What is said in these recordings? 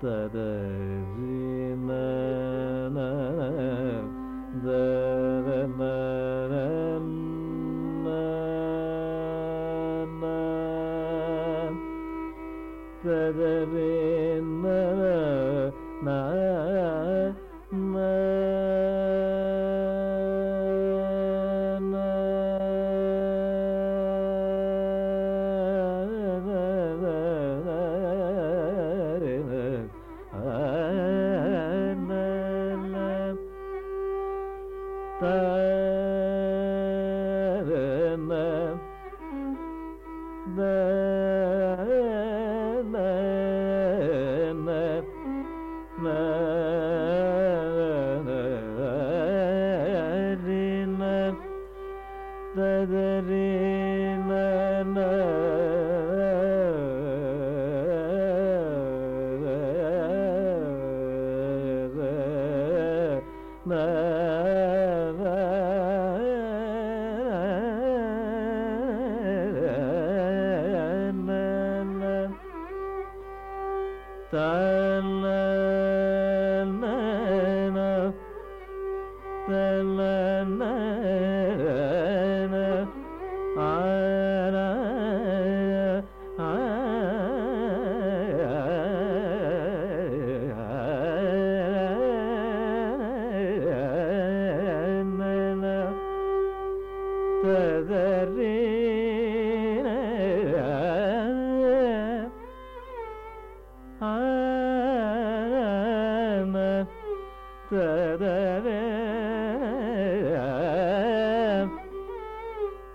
对对。Christmas.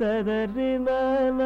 ತದರಿ ಮನ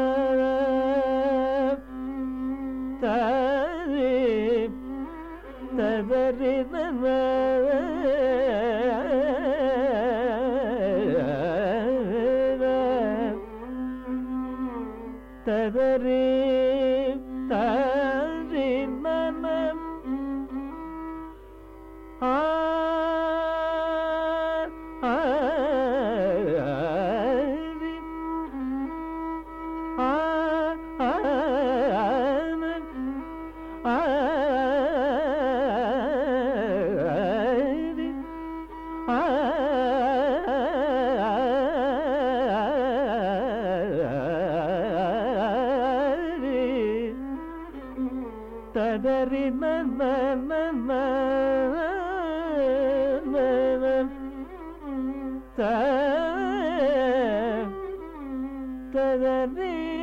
te تذري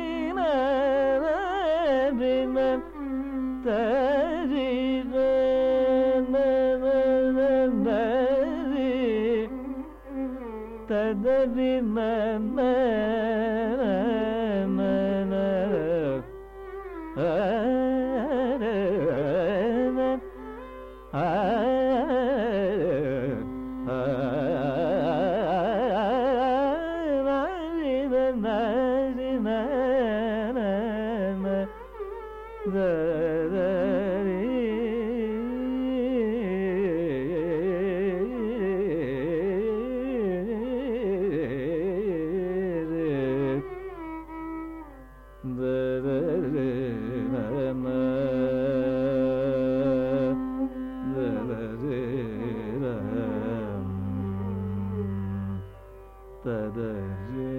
对对，就是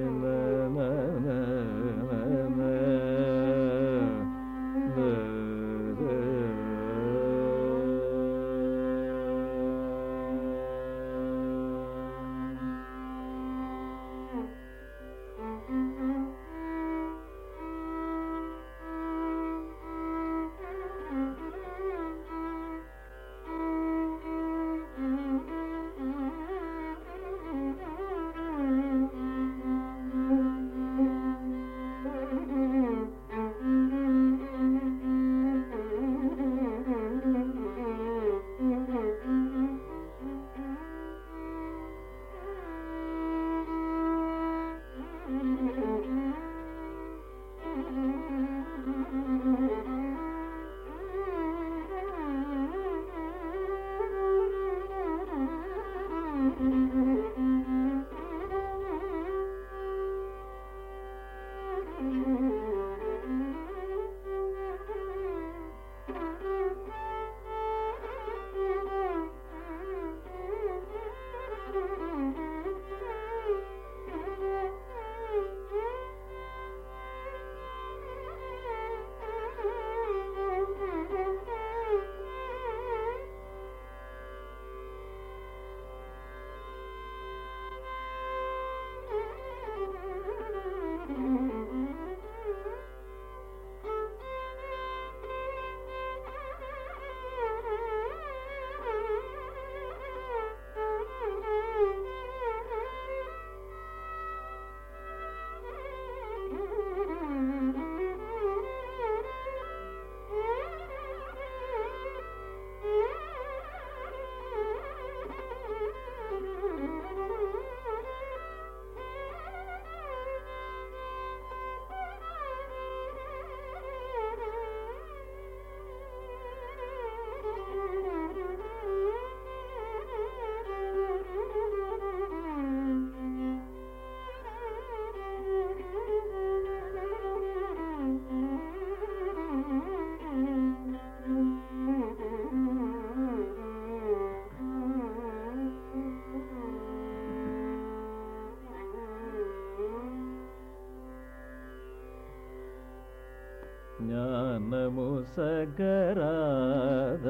सगराद।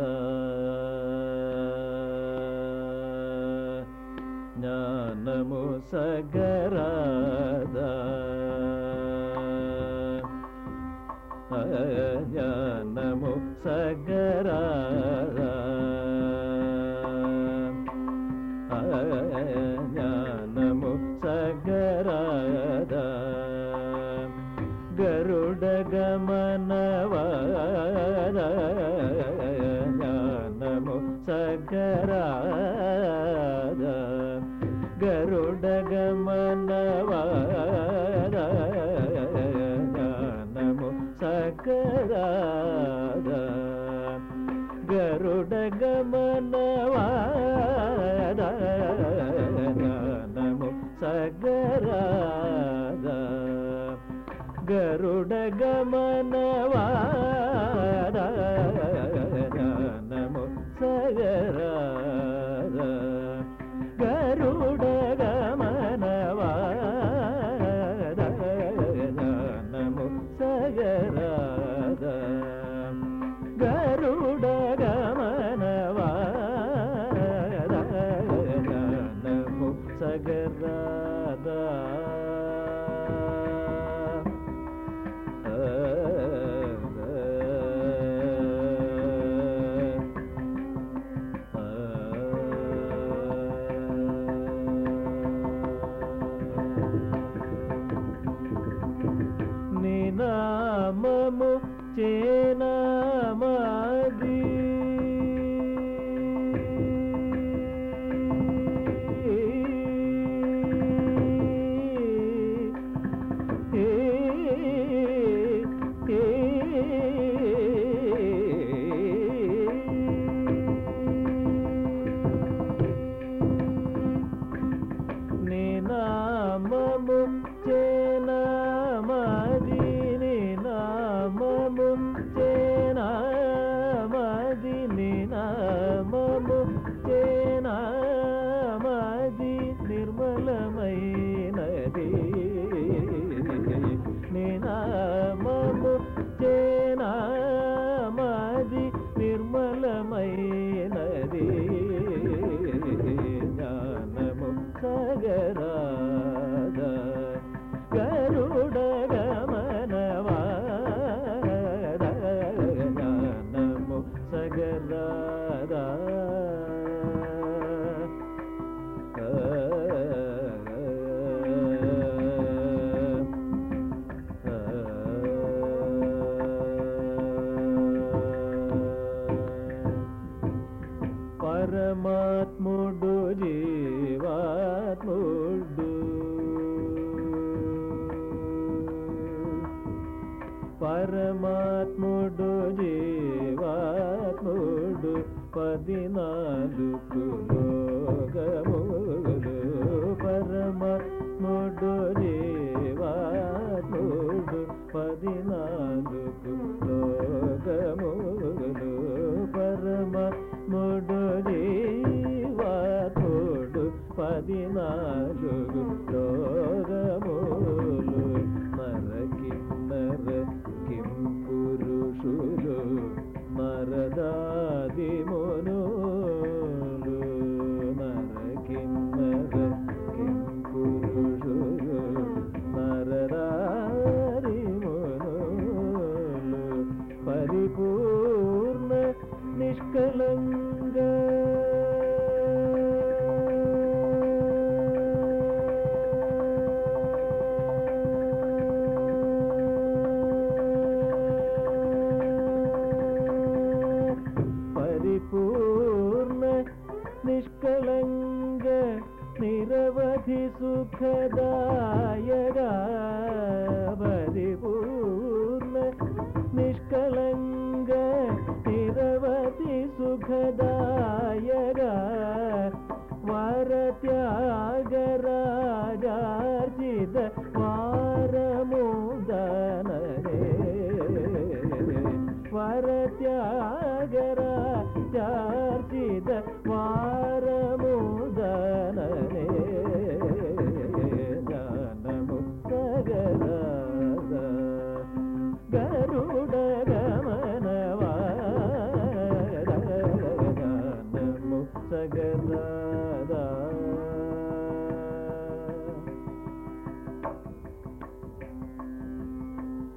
ज्ञानमु सगराद। ज्ञानमु Sagra to పరమాత్ముడు జీవాత్ముడు పదినాలుగు లోకములు పరమాత్ముడు జీవాత్ముడు పదినాలుగు లోకములు పరమాత్ముడు జీవాత్ముడు పదినాలుగు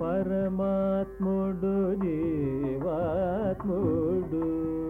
పరమాత్ముడు జీవాత్ముడు.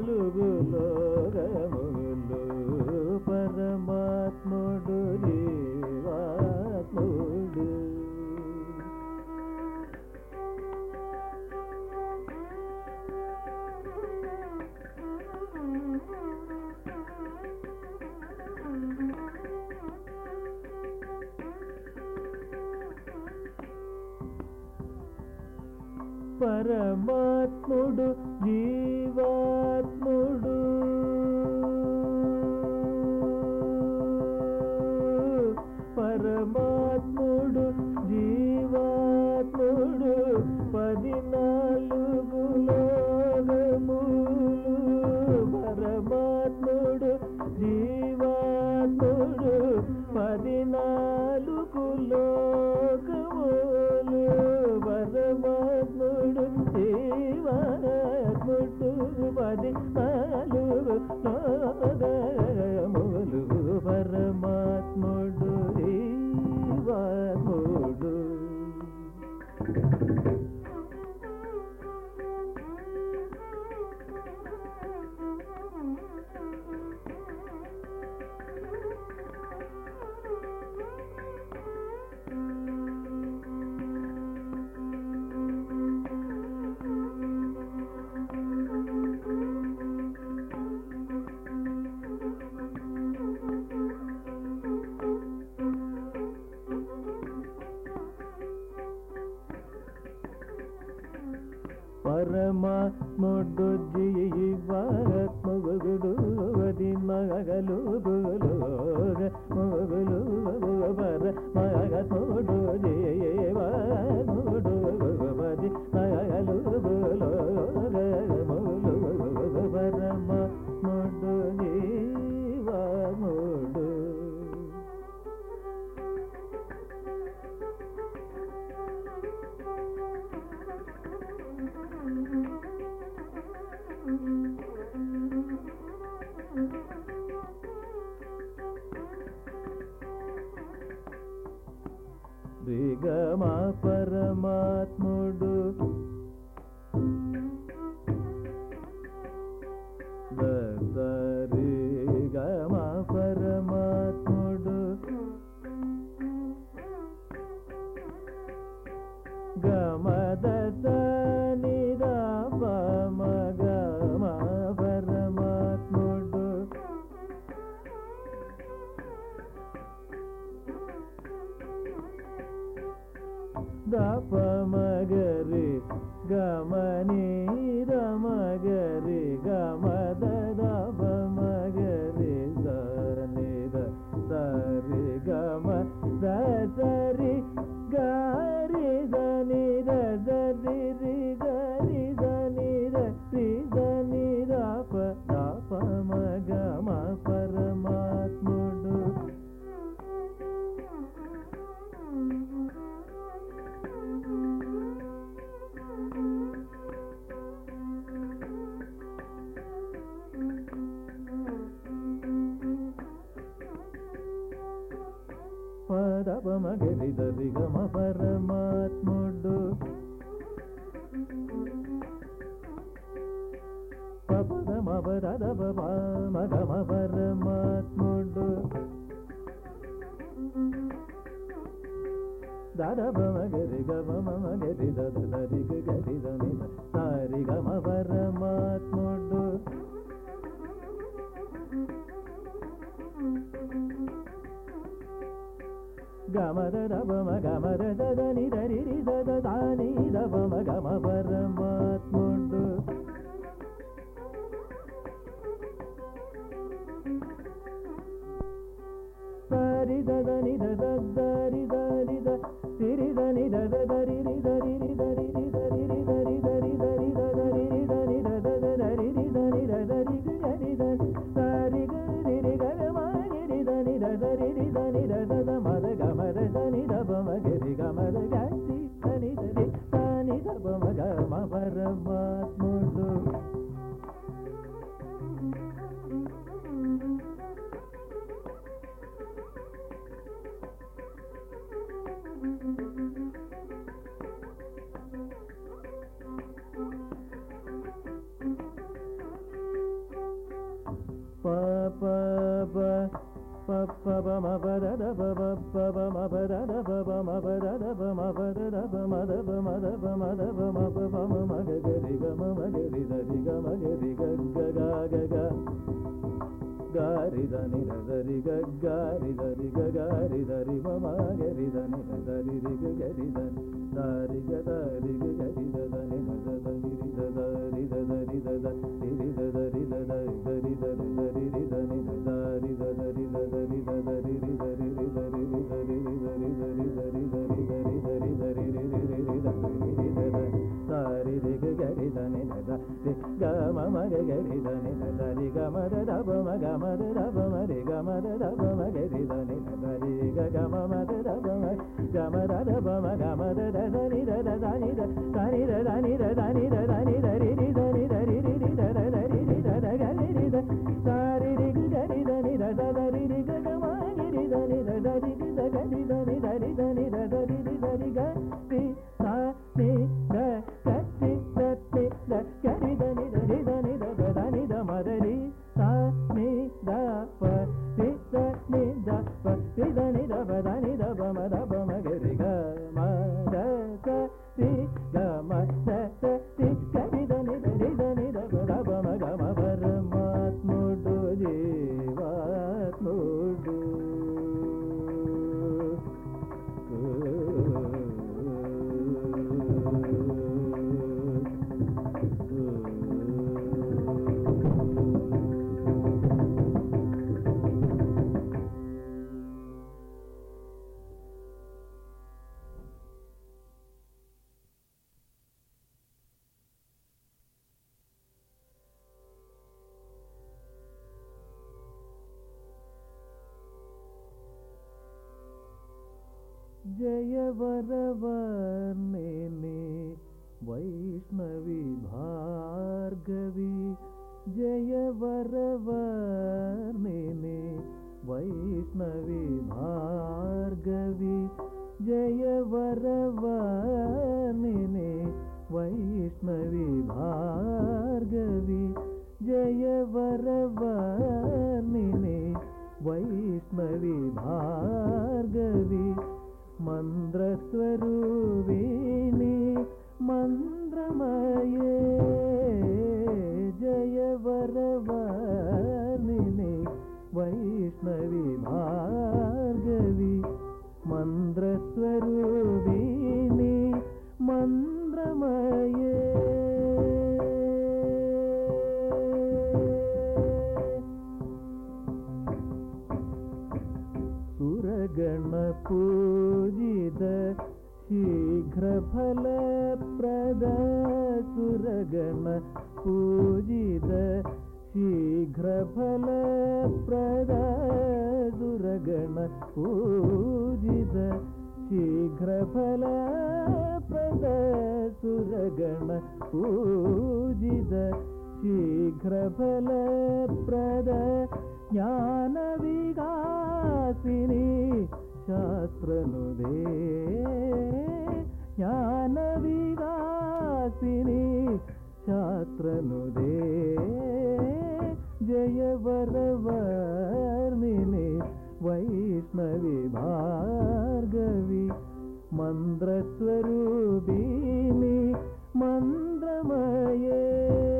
పరమాత్ముడు జీవాత్ముడు ಮಾಡೋಜಿಯೇ రిద నిద దరి గరి దరి గరి దరి మమ గరి దని దరి రిగ గరి దని దారి గరి గరి దని దరి దరి దరి దరి గరి దని నరి గమ దమ గమ దమ మరి గమ దమ గరి దని నరి గమ మద దమ గమ దమ గమ దని దని దని దని దని దని దరి దని దరి రి దర దరి రి దర గరి రి దారి రి గరి దని దద దరి రి గమ గిరి దని దరి రి దరి దని దరి దని దరి రి దరి గ वरवर्णिनि वैष्णवी भार्गवी जय वरवर्णिनि वैष्णवी भार्गवी जय वरवर्णिनि वैष्णवी भार्गवी जय वरवर्णिनि वैष्णवी भार्गवी മന്ത്രസ്വരൂപിണി മന്ത്രമയേ ജയവരവാനിനെ വൈഷ്ണവി ഭാർഗവി മന്ത്രസ്വരൂപിണി മന്ത്രമയേ. सुरगणपूजित शीघ्रफलप्रद सुरगण पूजित शीघ्रफलप्रद सुरगण पूजित शीघ्रफलप्रद सुरगण पूजित शीघ्रफलप्रद ज्ञानविकासिनी शास्त्रनुदे। ज्ञानविकासिनी शास्त्रनुदे। जय वरवर्णिनि वैष्णवी भार्गवी मन्द्रस्वरूपिणि मन्द्रमये मन्द्रमये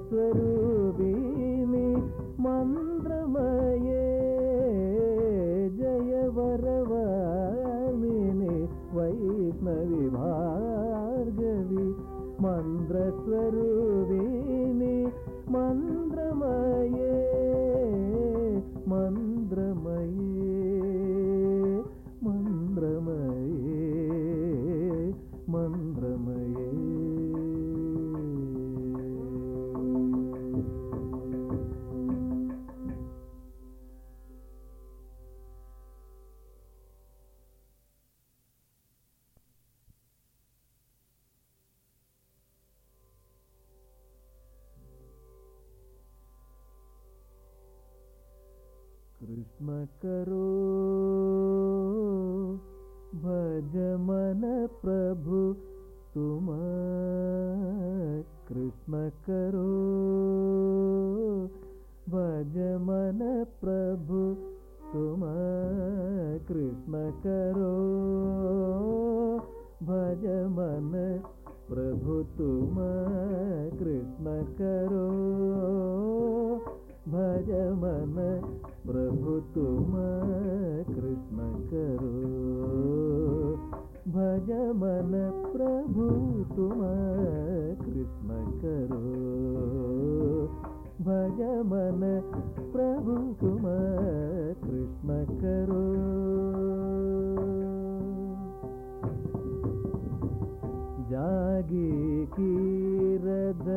ಸ್ವರೂಪ कृष्ण करो। भज मन प्रभु, तुम कृष्ण करो। भज मन प्रभु, तुम कृष्ण करो। भज मन प्रभु, तुम कृष्ण करो। भज मन प्रभु, तुम करो भज मन प्रभु तुम कृष्ण करो जागी कीरद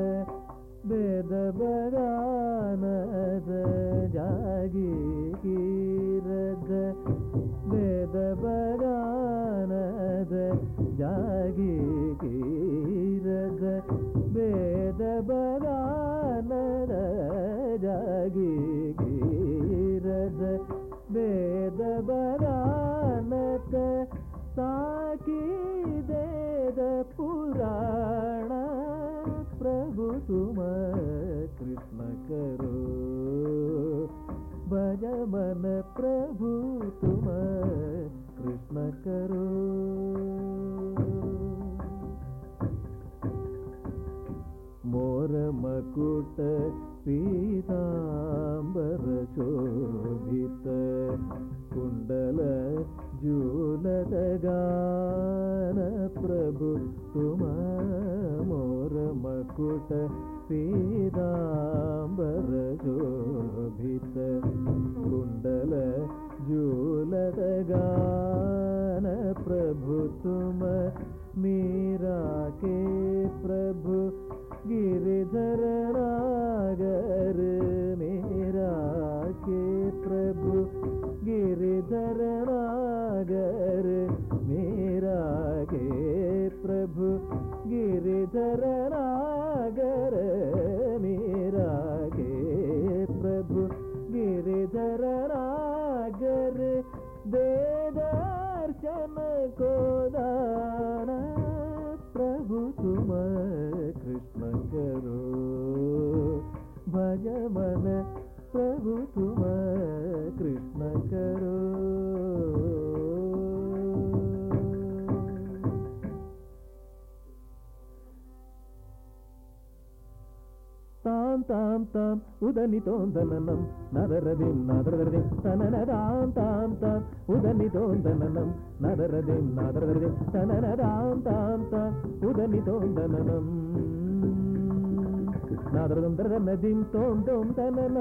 वेद बगानद जागी कीरद वेद बगानद जागी जागी कीरद वेद साकी देद पुराण प्रभु तुम कृष्ण करो। भज मन प्रभु तुम कृष्ण करो मोर मकुट पीताम्बर शोभित कुण्डल जूलदगान प्रभु तुम मोर मकुट पीताम्बर शोभित कुण्डल जूलदगान प्रभु तुम मीरा के प्रभु गिरिधर ಉದನಿ ತೋಂದನಂ ನದರದಿಂ ನದರದಿಂ ತನನದಾಂ ತಾಂ ತಾಂ ಉದನಿ ತೋಂದನಂ ನದರದಿಂ ನದರದಿಂ ತನನದಾಂ ತಾಂ ತಾಂ ಉದನಿ ತೋಂದನಂ ನಾದರದಂ ದರದಿಂ ತೋಂ ತೋಂ ತನನ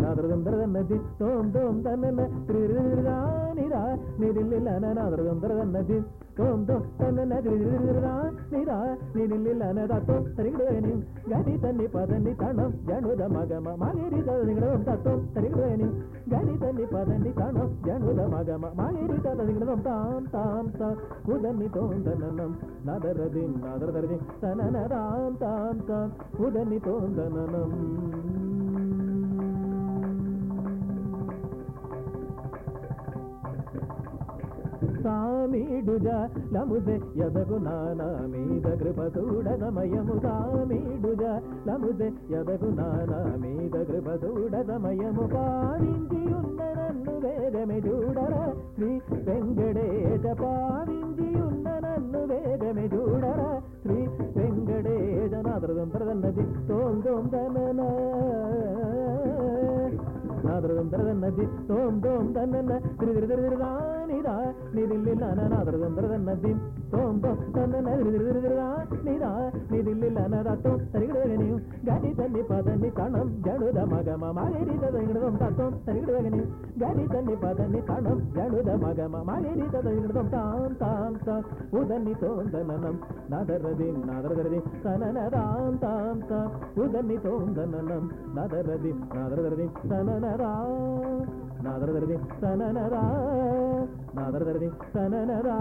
నాదృగం దరగన్నది తోం తోం తన్న త్రిరిరానిరా నిరిల్లిలన నాదృగం దరగన్నది తోం తోం తన్న త్రిరిరానిరా నిరిల్లిలన తత్వం తరిగిడోయని గని తన్ని పదండి తణం జనుద మగమ మాగేరి తదిగడం తత్వం తరిగిడోయని గని తన్ని పదండి తణం జనుద మగమ మాగేరి తదిగడం తాం తాం తా కుదన్ని తోం తన్నం నాదరది నాదరదరది తనన రాం తాం తాం కుదన్ని తోం తననం సామీడుజ లముజె ఎదగు నానా మీద కృప చూడదమయము సామీడుజ లముజె ఎదగు నానా మీద కృప చూడదమయము పావించి ఉన్న నన్ను వేగమే చూడర శ్రీ వెంకటేశ పావించి ఉన్న నన్ను వేగమే చూడరా శ్రీ వెంకటేశ నాదృదం ప్రదన్నది తోం తోం తనన നാദൃതം തന്നതി തോം തോം തന്നന്ന തിരുതിരുതിരുതാനിതാ നിതില്ലില്ല നാദൃതം തന്നതി തോം തോം തന്നന്ന തിരുതിരുതിരുതാനിതാ നിതില്ലില്ല നാദാത്തോം തരികിടുകനെയും ഗതി തന്നെ പതന്നി കണം ജണുത മകമ മാലേരിത തൈകിടുതം തത്വം തരികിടുകനെയും ഗതി തന്നെ പതന്നി കണം ജണുത മകമ മാലേരിത തൈകിടുതം താം താം താം ഉദന്നി തോം തന്നനം നാദരതി നാദരതി തനനതാം താം நாதரதரதே தனனரா நாதரதரதே தனனரா.